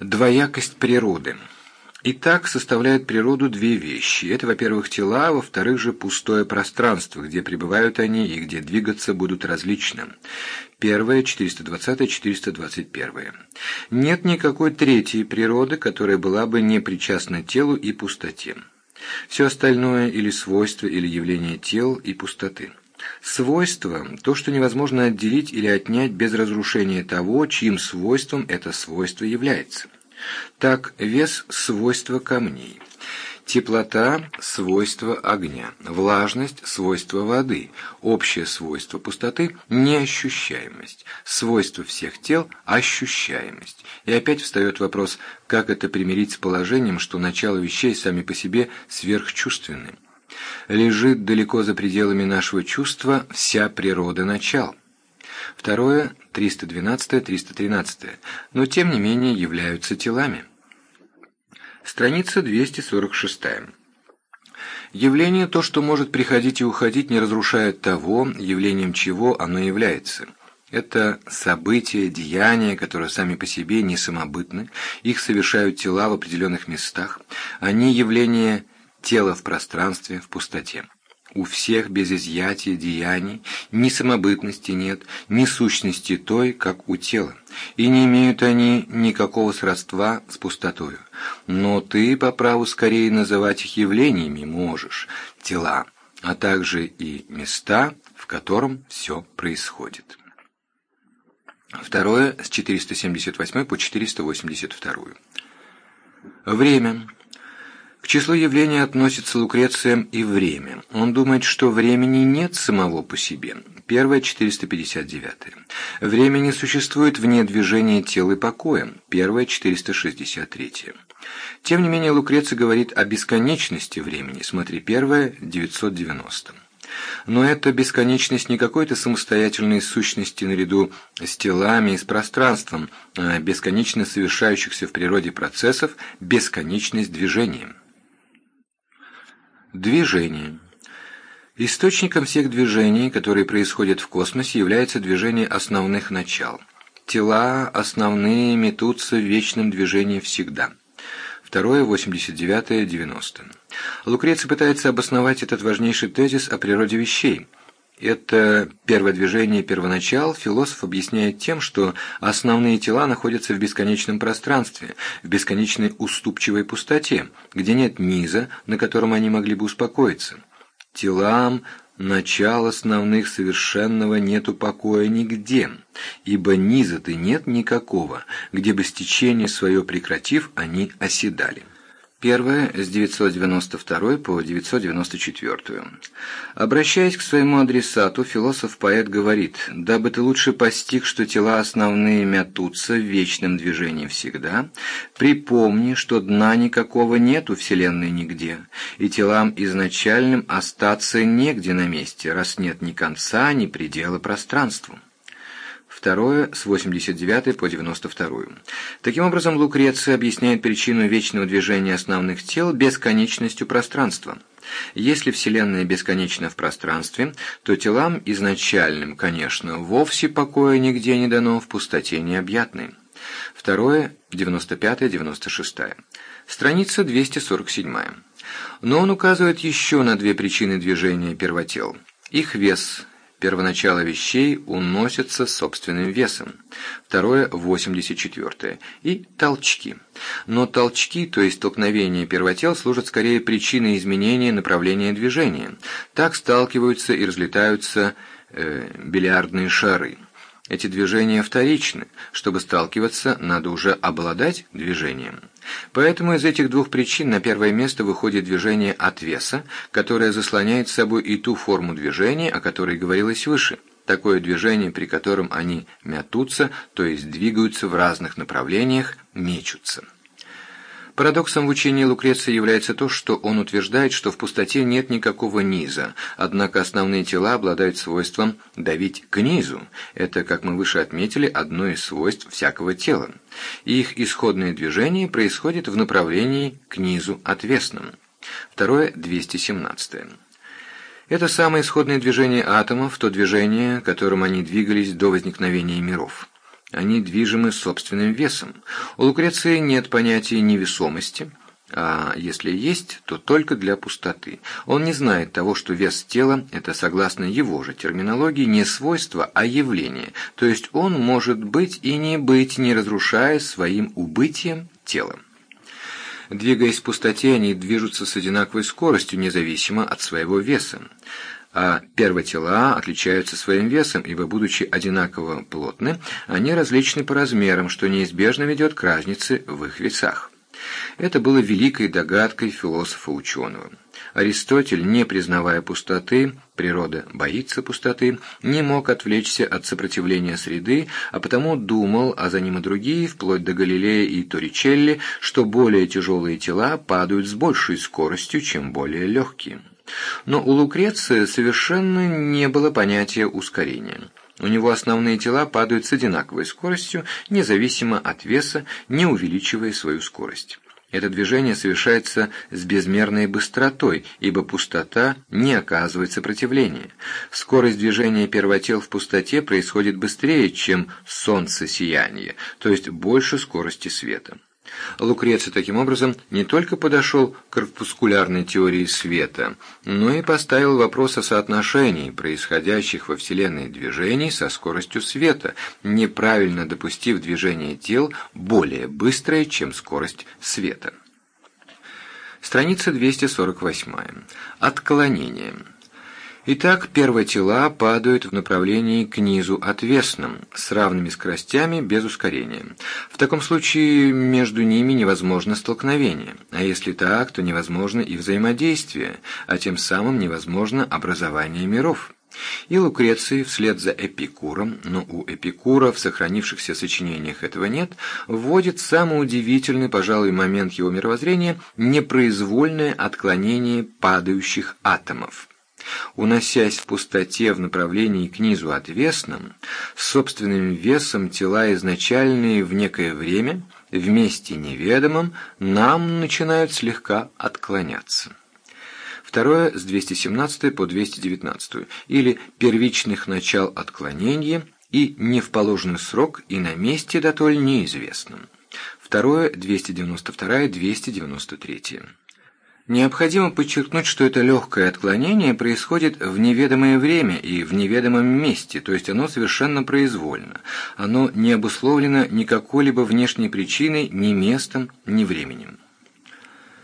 Двоякость природы. Итак, составляют природу две вещи. Это, во-первых, тела, а во-вторых же пустое пространство, где пребывают они и где двигаться будут различно. Первое, 420-421. Нет никакой третьей природы, которая была бы не причастна телу и пустоте. Все остальное или свойство, или явление тел и пустоты. Свойство – то, что невозможно отделить или отнять без разрушения того, чьим свойством это свойство является. Так, вес – свойство камней. Теплота – свойство огня, влажность – свойство воды, общее свойство пустоты – неощущаемость, свойство всех тел – ощущаемость. И опять встает вопрос, как это примирить с положением, что начало вещей сами по себе сверхчувственны лежит далеко за пределами нашего чувства вся природа начал. Второе, 312-313, но тем не менее являются телами. Страница 246. Явление то, что может приходить и уходить, не разрушает того, явлением чего оно является. Это события, деяния, которые сами по себе не самобытны, их совершают тела в определенных местах, они явления тело в пространстве, в пустоте. У всех без изъятия деяний ни самобытности нет, ни сущности той, как у тела, и не имеют они никакого сродства с пустотою. Но ты по праву скорее называть их явлениями можешь, тела, а также и места, в котором все происходит. Второе, с 478 по 482. Время. К числу явлений относится Лукреция и время. Он думает, что времени нет самого по себе. Первое, 459. Время не существует вне движения тела и покоя. Первое, 463. Тем не менее, Лукреция говорит о бесконечности времени. Смотри, первое, 990. Но эта бесконечность не какой-то самостоятельной сущности наряду с телами и с пространством, а бесконечно совершающихся в природе процессов, бесконечность движения. Движение. Источником всех движений, которые происходят в космосе, является движение основных начал. Тела основные метутся в вечном движении всегда. Второе, 89 90 Лукреций пытается обосновать этот важнейший тезис о природе вещей – это первое движение первоначал философ объясняет тем, что основные тела находятся в бесконечном пространстве, в бесконечной уступчивой пустоте, где нет низа, на котором они могли бы успокоиться. Телам начал основных совершенного нету покоя нигде, ибо низа-то нет никакого, где бы стечение свое прекратив, они оседали. Первое с 992 по 994. Обращаясь к своему адресату, философ-поэт говорит, «Дабы ты лучше постиг, что тела основные мятутся в вечном движении всегда, припомни, что дна никакого нет у Вселенной нигде, и телам изначальным остаться негде на месте, раз нет ни конца, ни предела пространству». Второе, с 89 по 92. Таким образом, Лукреция объясняет причину вечного движения основных тел бесконечностью пространства. Если Вселенная бесконечна в пространстве, то телам изначальным, конечно, вовсе покоя нигде не дано, в пустоте необъятной. Второе, 95-96. Страница 247. Но он указывает еще на две причины движения первотел. Их вес – Первоначало вещей уносятся собственным весом. Второе, 84. И толчки. Но толчки, то есть столкновение первотел, служат скорее причиной изменения направления движения. Так сталкиваются и разлетаются э, бильярдные шары. Эти движения вторичны. Чтобы сталкиваться, надо уже обладать движением. Поэтому из этих двух причин на первое место выходит движение от веса, которое заслоняет собой и ту форму движения, о которой говорилось выше. Такое движение, при котором они мятутся, то есть двигаются в разных направлениях, мечутся. Парадоксом в учении Лукреция является то, что он утверждает, что в пустоте нет никакого низа, однако основные тела обладают свойством давить к низу. Это, как мы выше отметили, одно из свойств всякого тела. Их исходное движение происходит в направлении к низу отвесным. Второе, 217. Это самое исходное движение атомов, то движение, которым они двигались до возникновения миров. Они движимы собственным весом. У Лукреции нет понятия невесомости, а если есть, то только для пустоты. Он не знает того, что вес тела – это, согласно его же терминологии, не свойство, а явление, то есть он может быть и не быть, не разрушая своим убытием телом. Двигаясь в пустоте, они движутся с одинаковой скоростью, независимо от своего веса. А первотела отличаются своим весом, ибо, будучи одинаково плотны, они различны по размерам, что неизбежно ведет к разнице в их весах. Это было великой догадкой философа-ученого. Аристотель, не признавая пустоты, природа боится пустоты, не мог отвлечься от сопротивления среды, а потому думал, а за ним и другие, вплоть до Галилея и Торричелли, что более тяжелые тела падают с большей скоростью, чем более легкие. Но у Лукреция совершенно не было понятия ускорения. У него основные тела падают с одинаковой скоростью, независимо от веса, не увеличивая свою скорость. Это движение совершается с безмерной быстротой, ибо пустота не оказывает сопротивления. Скорость движения первотел в пустоте происходит быстрее, чем солнцесияние, то есть больше скорости света. Лукреций таким образом не только подошел к корпускулярной теории света, но и поставил вопрос о соотношении происходящих во Вселенной движений со скоростью света, неправильно допустив движение тел более быстрое, чем скорость света. Страница 248. Отклонение. Итак, первые тела падают в направлении к низу отвесным, с равными скоростями, без ускорения. В таком случае между ними невозможно столкновение, а если так, то невозможно и взаимодействие, а тем самым невозможно образование миров. И Лукреций вслед за Эпикуром, но у Эпикура в сохранившихся сочинениях этого нет, вводит самый удивительный, пожалуй, момент его мировоззрения – непроизвольное отклонение падающих атомов уносясь в пустоте в направлении к низу отвесным, собственным весом тела изначальные в некое время, вместе неведомым, нам начинают слегка отклоняться. Второе с 217 по 219, или первичных начал отклонения и не в положенный срок и на месте дотоль неизвестным. Второе 292-293. Необходимо подчеркнуть, что это легкое отклонение происходит в неведомое время и в неведомом месте, то есть оно совершенно произвольно. Оно не обусловлено ни какой-либо внешней причиной, ни местом, ни временем.